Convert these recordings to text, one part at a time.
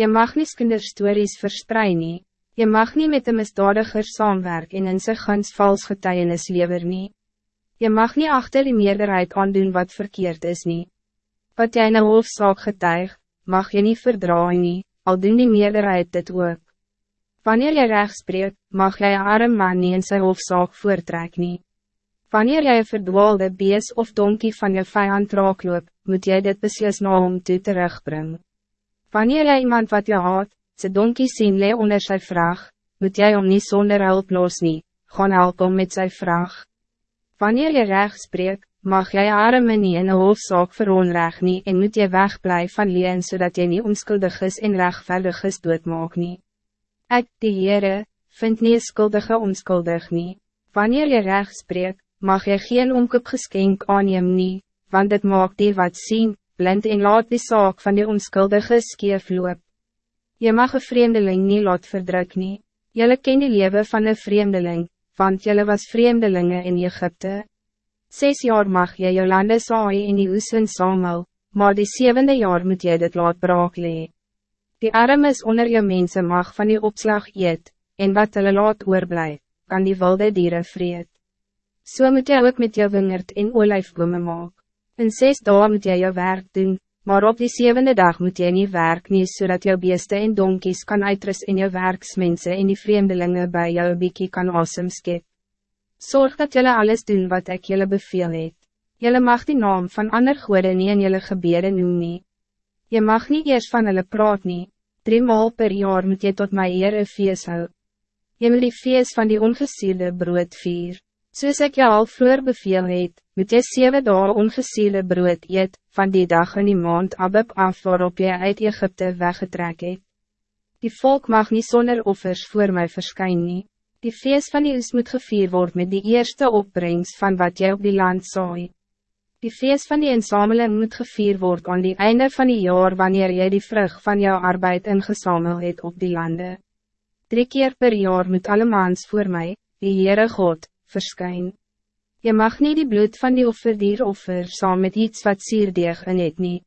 Je mag niet kinderstories verspreiden. Je mag niet met de misdadiger saamwerk en in sy guns vals getuienis lever nie. Je mag niet achter die meerderheid aandoen wat verkeerd is nie. Wat jy in een hoofdzaak getuig, mag je niet verdraaien nie, al doen die meerderheid dit ook. Wanneer jy recht spreekt, mag jy een arm man nie in sy hoofdzaak voortrek nie. Wanneer jy een verdwaalde bees of donkie van je vijand raakloop, moet jy dit beslis na hom toe terugbring. Wanneer jy iemand wat je haat, sy donkie sien le onder sy vraag, moet jy om niet zonder hulp los nie, gaan help om met sy vraag. Wanneer je recht spreekt, mag jy arme nie in een hoofdzaak veronreg nie en moet jy wegblijven van leen zodat je niet onskuldig is en rechtvaardig is doodmaak nie. Ik, die Heere, vind nie skuldige onskuldig nie. Wanneer je recht spreekt, mag je geen omkoopgeskenk aanneem nie, want het maakt die wat zien, blind en laat die zaak van die onskuldige skeef loop. Je mag een vreemdeling niet laat verdruk nie. Jylle ken die leven van een vreemdeling, want jylle was vreemdelingen in Egypte. Zes jaar mag je jou lande saai in die oes en samel, maar die zevende jaar moet je dit laat braak lee. Die armes onder je mensen mag van die opslag eet, en wat hulle laat oorblij, kan die wilde dieren vreet. Zo so moet jy ook met jou wingerd en olijfbome maak. In zes dagen moet jy jou werk doen, maar op die zevende dag moet jy niet werk nie, zodat jou beeste en donkies kan uitrus in jou werksmense en die vreemdelingen bij jou biekie kan awesome skep. Zorg dat jullie alles doen wat ik jullie beveel het. Jullie mag die naam van ander goede nie in jullie gebeden noem nie. Je mag niet eerst van hulle praat nie, drie maal per jaar moet je tot my eer een feest hou. Je moet die feest van die ongesielde brood vier. Soos ek jou al vroeger beveel het, moet jy zeven dagen ongesielde brood eet, van die dag in die maand Abib af waarop jy uit Egypte weggetrek het. Die volk mag niet zonder offers voor mij verschijnen. nie. Die feest van die oes moet gevier worden met die eerste opbrengst van wat jy op die land saai. Die feest van die inzameling moet gevierd worden aan die einde van die jaar wanneer jy die vrug van jouw arbeid ingezameld het op die landen. Drie keer per jaar moet alle maans voor mij, die Heere God, verschijnen. Je mag niet die bloed van die offerdier offer saam met iets wat sierdeeg in het nie.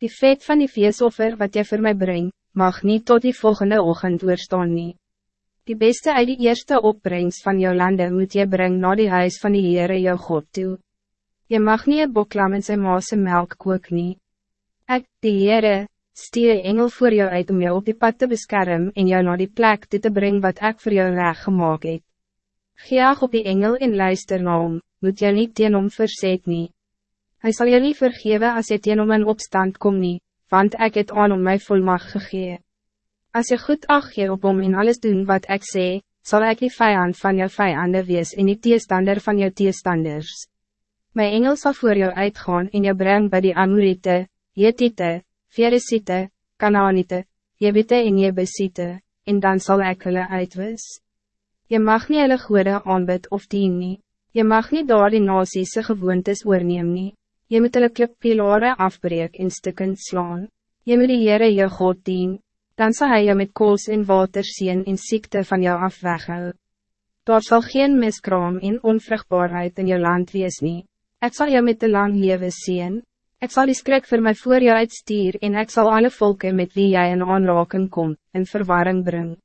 Die vet van die feestoffer wat je voor mij brengt, mag niet tot die volgende ochtend oorstaan nie. Die beste uit die eerste opbrengst van jouw landen moet je brengen naar die huis van die Heere jou God toe. Je mag niet een boklam in zijn maase melk kook nie. Ek, die Heere, stuur engel voor jou uit om jou op die pad te beschermen en jou naar die plek toe te brengen wat ik voor jou reg gemaakt het. Geag op die engel en luister na hom, moet jou niet teen hom verzet nie. Hy sal jou nie vergewe as jy teen hom in opstand kom nie, want ik het aan om my volmacht gegee. As jy goed ag gee op hom en alles doen wat ik sê, zal ik die vijand van jou vijanden wees en die teestander van jou teestanders. Mijn engel zal voor jou uitgaan en jou breng bij die Amorite, Jetite, Veresite, Canaanite, Jebite en Jebesite, en dan zal ik hulle uitwis. Je mag niet hulle goede aanbid of dien nie. Je mag niet door die nasiese gewoontes oorneem nie. Je moet hulle klippilare afbreek en stukken slaan. Je moet die Heere jou God dien, dan zal hij je met kools en water zien en ziekte van jou af weghou. Daar zal geen miskraam en onvruchtbaarheid in je land wees nie. Ik zal jou met de lang leven zien. Ik zal die skrik voor mij voor jou uitstuur en ik zal alle volken met wie jij in aanraking kom, in verwarring brengen.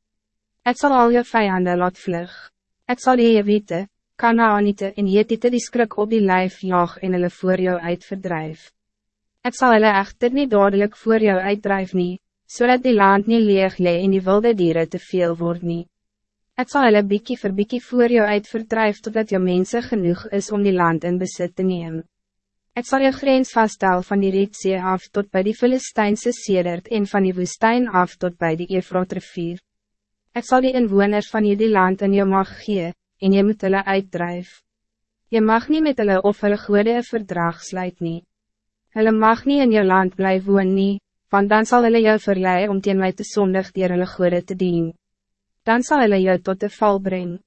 Ik zal al je vijanden laat vlug. Ik zal die Jewite, Kanaanite en Jetite die skrik op die lijf jaag en hulle voor jou uitverdrijf. Ik zal hulle echter niet dadelijk voor jou uitdrijf nie, zodat die land niet leeg lee en die wilde dieren te veel word nie. Het zal hulle biekie vir biekie voor jou uitverdrijf totdat jou mensen genoeg is om die land in besit te nemen. Het zal je grens vaststel van die Rietzee af tot bij die Filistijnse sedert en van die woestijn af tot bij die Efrot Het zal die inwoners van je die land in je mag gee, en je moet hulle uitdrijf. Je mag niet met hulle of hulle goede een verdrag sluit nie. Hulle mag niet in je land blijven woon nie, want dan zal hulle jou verleiden om teen mij te zondig dier hulle goede te dienen dan zal hulle jou tot de val brengen.